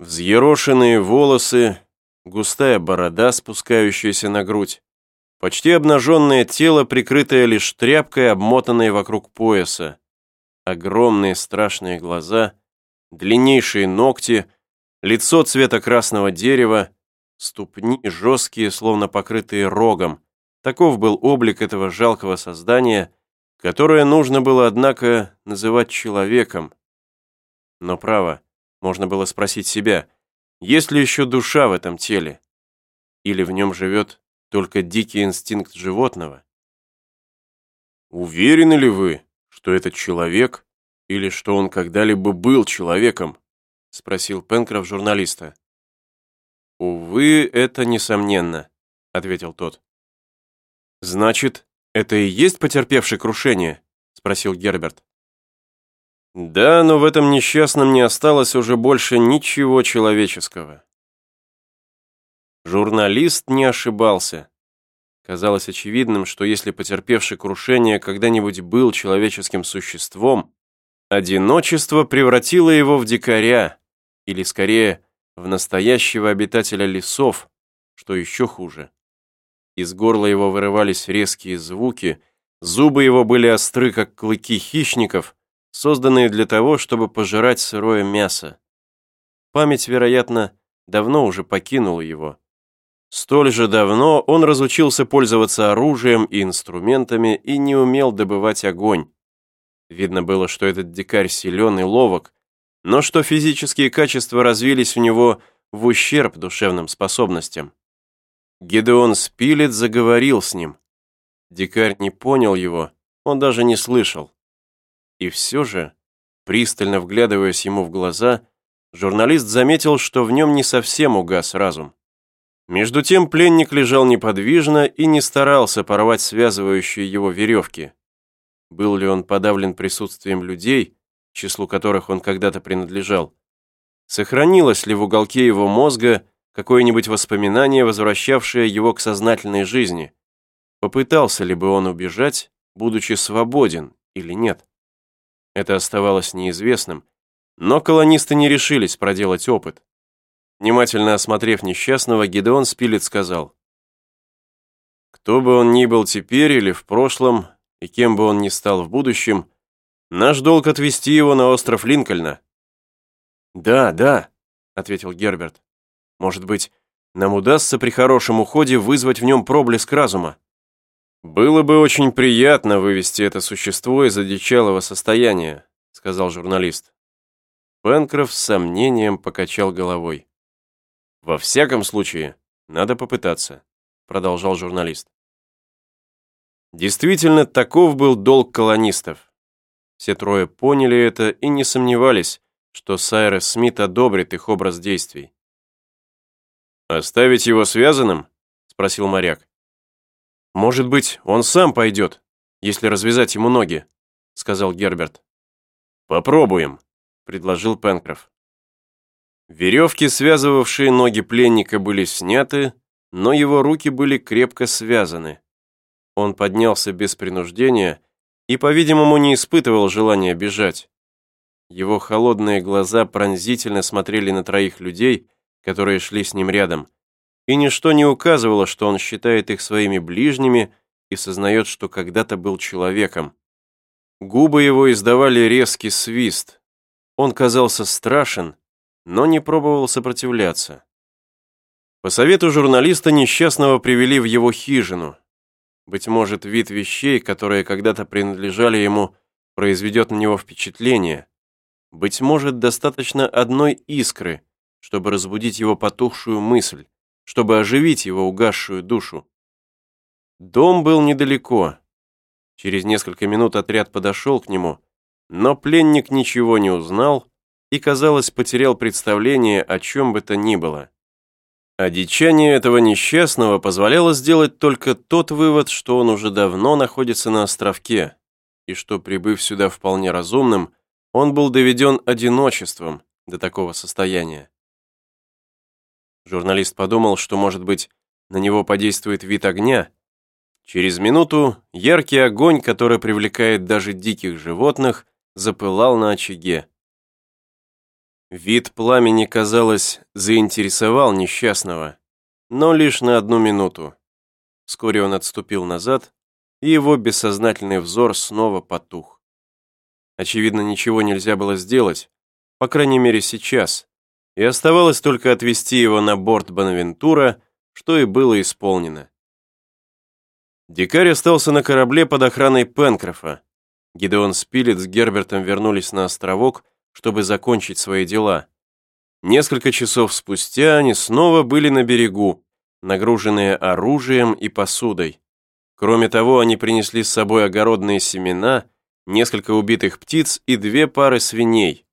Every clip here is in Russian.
Взъерошенные волосы, густая борода, спускающаяся на грудь, почти обнаженное тело, прикрытое лишь тряпкой, обмотанной вокруг пояса, огромные страшные глаза, длиннейшие ногти, лицо цвета красного дерева, ступни жесткие, словно покрытые рогом. Таков был облик этого жалкого создания, которое нужно было, однако, называть человеком. Но право, можно было спросить себя, есть ли еще душа в этом теле? Или в нем живет только дикий инстинкт животного? Уверены ли вы, что этот человек, или что он когда-либо был человеком? Спросил Пенкроф журналиста. «Увы, это несомненно», — ответил тот. «Значит, это и есть потерпевший крушение?» — спросил Герберт. Да, но в этом несчастном не осталось уже больше ничего человеческого. Журналист не ошибался. Казалось очевидным, что если потерпевший крушение когда-нибудь был человеческим существом, одиночество превратило его в дикаря, или скорее, в настоящего обитателя лесов, что еще хуже. Из горла его вырывались резкие звуки, зубы его были остры, как клыки хищников, созданные для того, чтобы пожирать сырое мясо. Память, вероятно, давно уже покинула его. Столь же давно он разучился пользоваться оружием и инструментами и не умел добывать огонь. Видно было, что этот дикарь силен и ловок, но что физические качества развились у него в ущерб душевным способностям. Гедеон Спилет заговорил с ним. Дикарь не понял его, он даже не слышал. И все же, пристально вглядываясь ему в глаза, журналист заметил, что в нем не совсем угас разум. Между тем пленник лежал неподвижно и не старался порвать связывающие его веревки. Был ли он подавлен присутствием людей, числу которых он когда-то принадлежал? Сохранилось ли в уголке его мозга какое-нибудь воспоминание, возвращавшее его к сознательной жизни? Попытался ли бы он убежать, будучи свободен или нет? Это оставалось неизвестным, но колонисты не решились проделать опыт. Внимательно осмотрев несчастного, Гидеон Спилет сказал, «Кто бы он ни был теперь или в прошлом, и кем бы он ни стал в будущем, наш долг отвезти его на остров Линкольна». «Да, да», — ответил Герберт. «Может быть, нам удастся при хорошем уходе вызвать в нем проблеск разума?» «Было бы очень приятно вывести это существо из одичалого состояния», сказал журналист. Пенкроф с сомнением покачал головой. «Во всяком случае, надо попытаться», продолжал журналист. Действительно, таков был долг колонистов. Все трое поняли это и не сомневались, что Сайрес Смит одобрит их образ действий. «Оставить его связанным?» — спросил моряк. «Может быть, он сам пойдет, если развязать ему ноги», — сказал Герберт. «Попробуем», — предложил Пенкроф. Веревки, связывавшие ноги пленника, были сняты, но его руки были крепко связаны. Он поднялся без принуждения и, по-видимому, не испытывал желания бежать. Его холодные глаза пронзительно смотрели на троих людей, которые шли с ним рядом, и ничто не указывало, что он считает их своими ближними и сознает, что когда-то был человеком. Губы его издавали резкий свист. Он казался страшен, но не пробовал сопротивляться. По совету журналиста несчастного привели в его хижину. Быть может, вид вещей, которые когда-то принадлежали ему, произведет на него впечатление. Быть может, достаточно одной искры, чтобы разбудить его потухшую мысль чтобы оживить его угасшую душу. Дом был недалеко. Через несколько минут отряд подошел к нему, но пленник ничего не узнал и, казалось, потерял представление о чем бы то ни было. Одичание этого несчастного позволяло сделать только тот вывод, что он уже давно находится на островке, и что, прибыв сюда вполне разумным, он был доведен одиночеством до такого состояния. Журналист подумал, что, может быть, на него подействует вид огня. Через минуту яркий огонь, который привлекает даже диких животных, запылал на очаге. Вид пламени, казалось, заинтересовал несчастного, но лишь на одну минуту. Вскоре он отступил назад, и его бессознательный взор снова потух. Очевидно, ничего нельзя было сделать, по крайней мере сейчас, и оставалось только отвезти его на борт Бонавентура, что и было исполнено. Дикарь остался на корабле под охраной Пенкрофа. Гидеон Спилет с Гербертом вернулись на островок, чтобы закончить свои дела. Несколько часов спустя они снова были на берегу, нагруженные оружием и посудой. Кроме того, они принесли с собой огородные семена, несколько убитых птиц и две пары свиней.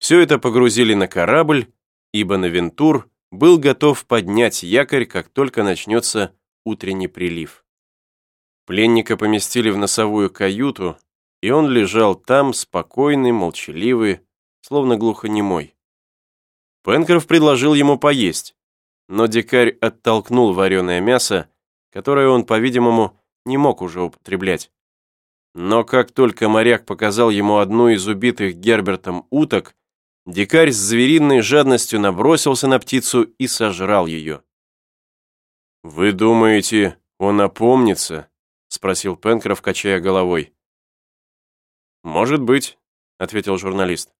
Все это погрузили на корабль, и Бонавентур был готов поднять якорь, как только начнется утренний прилив. Пленника поместили в носовую каюту, и он лежал там, спокойный, молчаливый, словно глухонемой. Пенкроф предложил ему поесть, но дикарь оттолкнул вареное мясо, которое он, по-видимому, не мог уже употреблять. Но как только моряк показал ему одну из убитых Гербертом уток, дикарь с звериной жадностью набросился на птицу и сожрал ее. «Вы думаете, он опомнится?» — спросил Пенкроф, качая головой. «Может быть», — ответил журналист.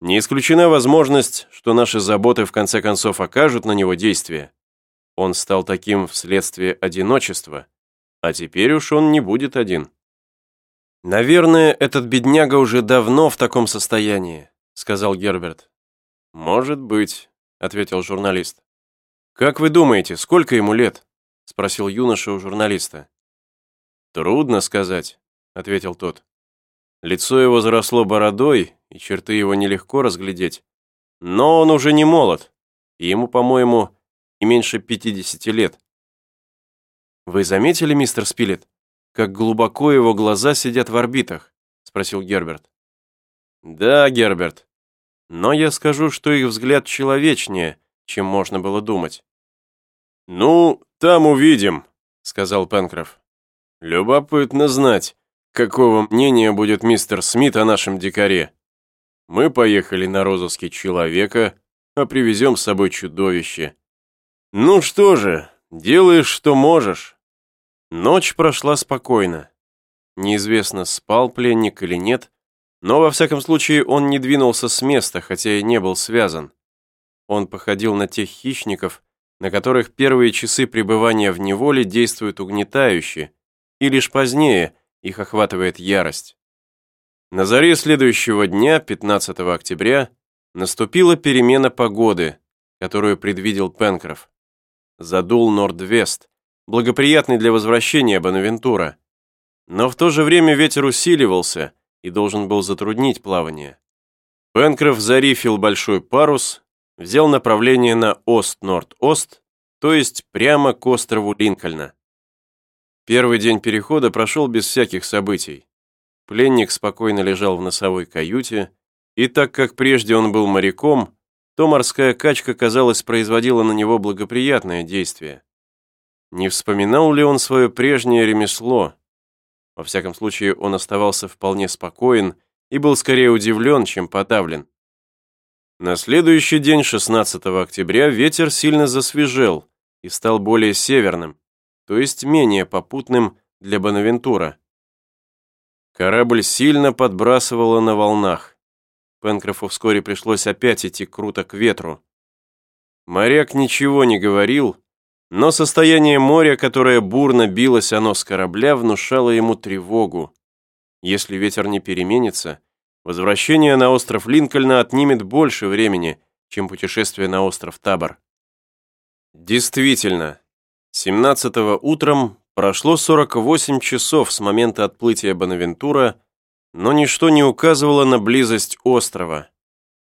«Не исключена возможность, что наши заботы в конце концов окажут на него действие. Он стал таким вследствие одиночества, а теперь уж он не будет один». «Наверное, этот бедняга уже давно в таком состоянии», — сказал Герберт. «Может быть», — ответил журналист. «Как вы думаете, сколько ему лет?» — спросил юноша у журналиста. «Трудно сказать», — ответил тот. Лицо его заросло бородой, и черты его нелегко разглядеть. Но он уже не молод, и ему, по-моему, не меньше 50 лет. «Вы заметили, мистер Спилет, как глубоко его глаза сидят в орбитах?» — спросил Герберт. «Да, Герберт. Но я скажу, что их взгляд человечнее, чем можно было думать». «Ну, там увидим», — сказал Пенкроф. «Любопытно знать, какого мнения будет мистер Смит о нашем дикаре. Мы поехали на розыске человека, а привезем с собой чудовище. Ну что же, делаешь, что можешь. Ночь прошла спокойно. Неизвестно, спал пленник или нет, но во всяком случае он не двинулся с места, хотя и не был связан. Он походил на тех хищников, на которых первые часы пребывания в неволе действуют угнетающе, и лишь позднее их охватывает ярость. На заре следующего дня, 15 октября, наступила перемена погоды, которую предвидел Пенкроф. Задул Норд-Вест, благоприятный для возвращения Бонавентура. Но в то же время ветер усиливался и должен был затруднить плавание. Пенкроф зарифил большой парус, взял направление на Ост-Норд-Ост, то есть прямо к острову Линкольна. Первый день перехода прошел без всяких событий. Пленник спокойно лежал в носовой каюте, и так как прежде он был моряком, то морская качка, казалось, производила на него благоприятное действие. Не вспоминал ли он свое прежнее ремесло? Во всяком случае, он оставался вполне спокоен и был скорее удивлен, чем подавлен. На следующий день, 16 октября, ветер сильно засвежел и стал более северным, то есть менее попутным для Бонавентура. Корабль сильно подбрасывало на волнах. Пенкрофу вскоре пришлось опять идти круто к ветру. Моряк ничего не говорил, но состояние моря, которое бурно билось оно с корабля, внушало ему тревогу. Если ветер не переменится, возвращение на остров Линкольна отнимет больше времени, чем путешествие на остров Табор. Действительно, 17 утром прошло 48 часов с момента отплытия Бонавентура, но ничто не указывало на близость острова.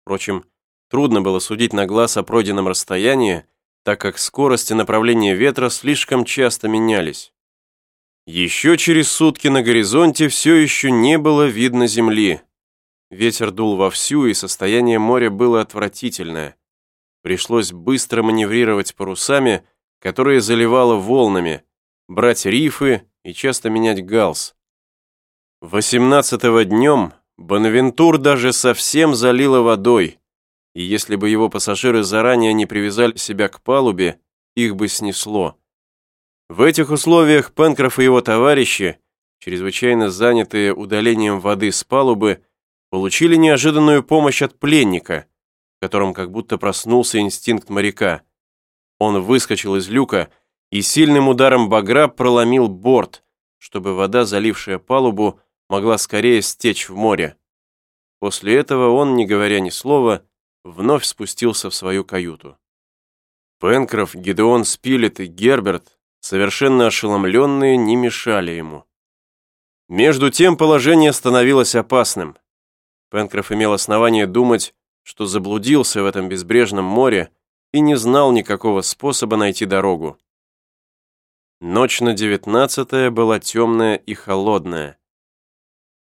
Впрочем, трудно было судить на глаз о пройденном расстоянии, так как скорость и направление ветра слишком часто менялись. Еще через сутки на горизонте все еще не было видно земли. Ветер дул вовсю, и состояние моря было отвратительное. Пришлось быстро маневрировать парусами, которые заливало волнами, брать рифы и часто менять галс. 18-го днем Бонавентур даже совсем залило водой, и если бы его пассажиры заранее не привязали себя к палубе, их бы снесло. В этих условиях Пенкроф и его товарищи, чрезвычайно занятые удалением воды с палубы, получили неожиданную помощь от пленника, в котором как будто проснулся инстинкт моряка. Он выскочил из люка и сильным ударом багра проломил борт, чтобы вода, залившая палубу, могла скорее стечь в море. После этого он, не говоря ни слова, вновь спустился в свою каюту. Пенкроф, Гидеон Спилет и Герберт, совершенно ошеломленные, не мешали ему. Между тем положение становилось опасным. Пенкроф имел основание думать, что заблудился в этом безбрежном море и не знал никакого способа найти дорогу. Ночь на девятнадцатое была темная и холодная.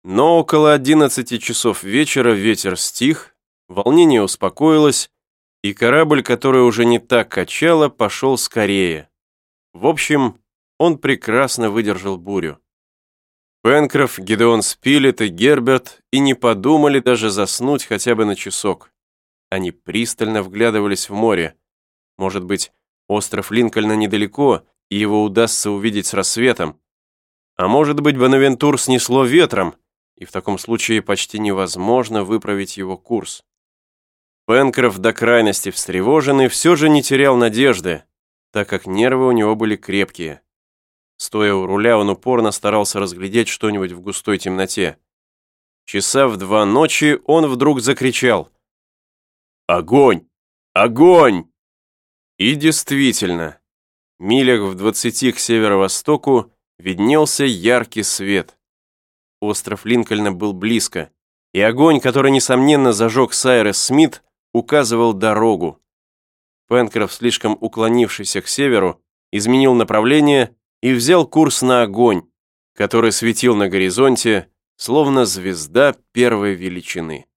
Но около одиннадцати часов вечера ветер стих, волнение успокоилось, и корабль, который уже не так качало, пошел скорее. В общем, он прекрасно выдержал бурю. Пенкроф, Гидеон Спилет и Герберт и не подумали даже заснуть хотя бы на часок. Они пристально вглядывались в море. Может быть, остров Линкольна недалеко, и его удастся увидеть с рассветом. А может быть, Бонавентур снесло ветром, и в таком случае почти невозможно выправить его курс. Пенкроф до крайности встревоженный все же не терял надежды, так как нервы у него были крепкие. Стоя у руля, он упорно старался разглядеть что-нибудь в густой темноте. Часа в два ночи он вдруг закричал «Огонь! Огонь!» И действительно, милях в двадцати к северо-востоку виднелся яркий свет. Остров Линкольна был близко, и огонь, который, несомненно, зажег Сайрес Смит, указывал дорогу. Пенкроф, слишком уклонившийся к северу, изменил направление и взял курс на огонь, который светил на горизонте, словно звезда первой величины.